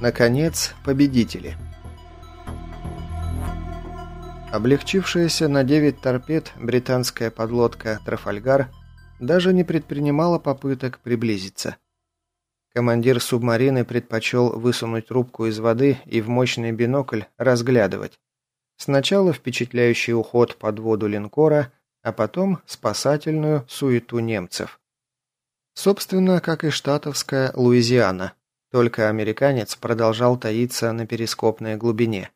Наконец, победители. Облегчившаяся на 9 торпед британская подлодка «Трафальгар» даже не предпринимала попыток приблизиться. Командир субмарины предпочел высунуть рубку из воды и в мощный бинокль разглядывать. Сначала впечатляющий уход под воду линкора, а потом спасательную суету немцев. Собственно, как и штатовская Луизиана, только американец продолжал таиться на перископной глубине.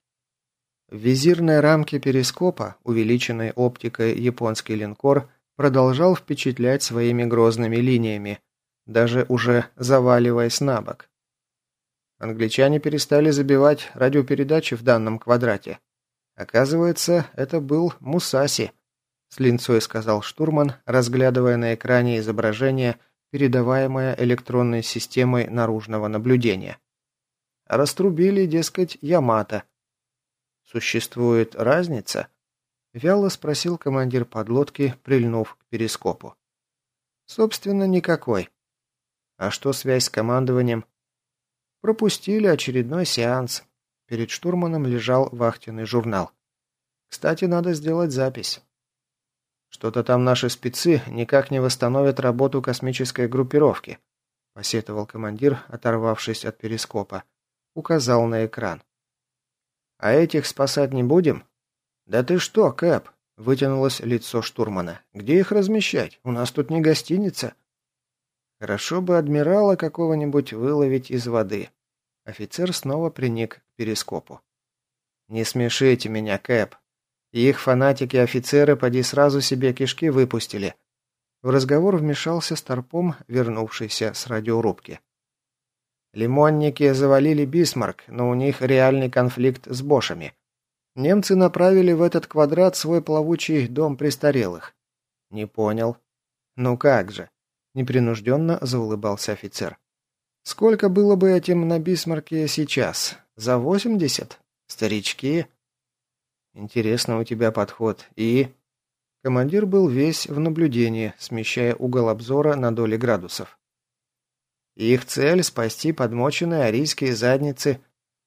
В визирной рамке перископа, увеличенной оптикой японский линкор, продолжал впечатлять своими грозными линиями, даже уже заваливаясь на бок. Англичане перестали забивать радиопередачи в данном квадрате. Оказывается, это был Мусаси, с линцой сказал штурман, разглядывая на экране изображение, передаваемое электронной системой наружного наблюдения. Раструбили, дескать, Ямато. Существует разница? Вяло спросил командир подлодки, прильнув к перископу. Собственно, никакой. А что связь с командованием? Пропустили очередной сеанс. Перед штурманом лежал вахтенный журнал. Кстати, надо сделать запись. Что-то там наши спецы никак не восстановят работу космической группировки, посетовал командир, оторвавшись от перископа. Указал на экран. А этих спасать не будем? Да ты что, Кэп? Вытянулось лицо штурмана. Где их размещать? У нас тут не гостиница. Хорошо бы адмирала какого-нибудь выловить из воды. Офицер снова приник к перископу. «Не смешите меня, Кэп. Их фанатики-офицеры поди сразу себе кишки выпустили. В разговор вмешался Старпом, вернувшийся с радиорубки. Лимонники завалили Бисмарк, но у них реальный конфликт с бошами. Немцы направили в этот квадрат свой плавучий дом престарелых. Не понял. Ну как же? Непринужденно заулыбался офицер. Сколько было бы этим на Бисмарке сейчас? За восемьдесят? Старички? Интересно у тебя подход. И...» Командир был весь в наблюдении, смещая угол обзора на доли градусов. «Их цель — спасти подмоченные арийские задницы».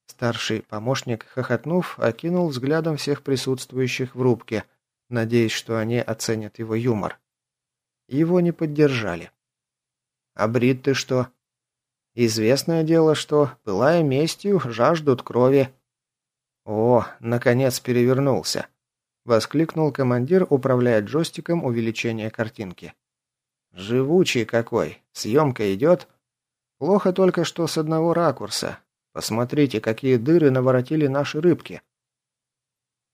Старший помощник, хохотнув, окинул взглядом всех присутствующих в рубке, надеясь, что они оценят его юмор. Его не поддержали. «А Брит ты что?» «Известное дело, что, пылая местью, жаждут крови», «О, наконец перевернулся!» – воскликнул командир, управляя джойстиком увеличения картинки. «Живучий какой! Съемка идет?» «Плохо только что с одного ракурса. Посмотрите, какие дыры наворотили наши рыбки!»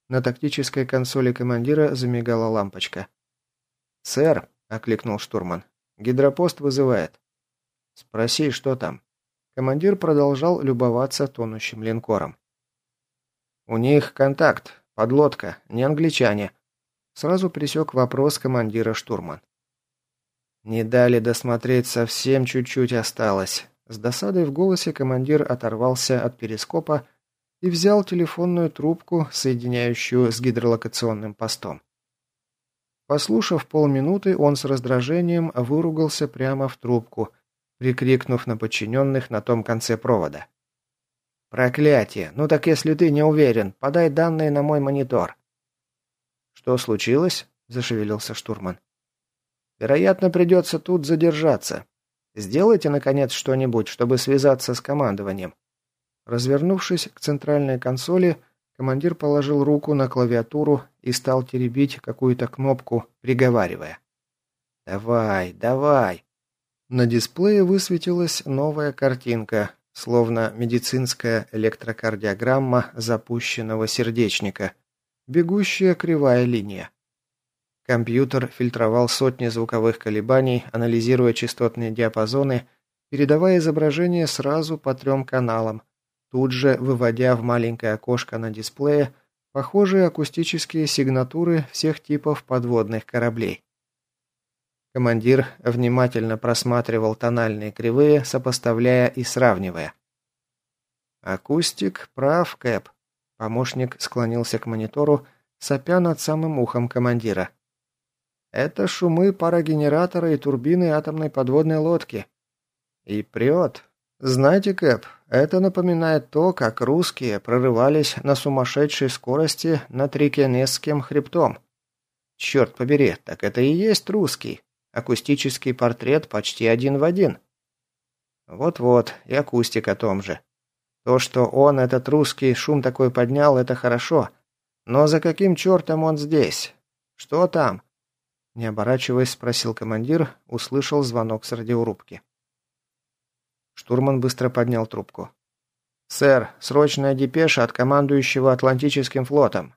На тактической консоли командира замигала лампочка. «Сэр», — окликнул штурман, — «гидропост вызывает». «Спроси, что там». Командир продолжал любоваться тонущим линкором. «У них контакт, подлодка, не англичане». Сразу присек вопрос командира штурман. «Не дали досмотреть, совсем чуть-чуть осталось». С досадой в голосе командир оторвался от перископа и взял телефонную трубку, соединяющую с гидролокационным постом. Послушав полминуты, он с раздражением выругался прямо в трубку, прикрикнув на подчиненных на том конце провода. «Проклятие! Ну так если ты не уверен, подай данные на мой монитор». «Что случилось?» – зашевелился штурман. «Вероятно, придется тут задержаться. Сделайте, наконец, что-нибудь, чтобы связаться с командованием». Развернувшись к центральной консоли, командир положил руку на клавиатуру и стал теребить какую-то кнопку, приговаривая. «Давай, давай!» На дисплее высветилась новая картинка, словно медицинская электрокардиограмма запущенного сердечника, бегущая кривая линия. Компьютер фильтровал сотни звуковых колебаний, анализируя частотные диапазоны, передавая изображение сразу по трем каналам, тут же выводя в маленькое окошко на дисплее похожие акустические сигнатуры всех типов подводных кораблей. Командир внимательно просматривал тональные кривые, сопоставляя и сравнивая. «Акустик прав, Кэп». Помощник склонился к монитору, сопя над самым ухом командира. «Это шумы парогенератора и турбины атомной подводной лодки. И прет. Знаете, Кэп, это напоминает то, как русские прорывались на сумасшедшей скорости над Рикенесским хребтом. Черт побери, так это и есть русский. Акустический портрет почти один в один. Вот-вот, и акустик о том же. То, что он, этот русский, шум такой поднял, это хорошо. Но за каким чертом он здесь? Что там? Не оборачиваясь, спросил командир, услышал звонок с радиорубки. Штурман быстро поднял трубку. «Сэр, срочная депеша от командующего Атлантическим флотом.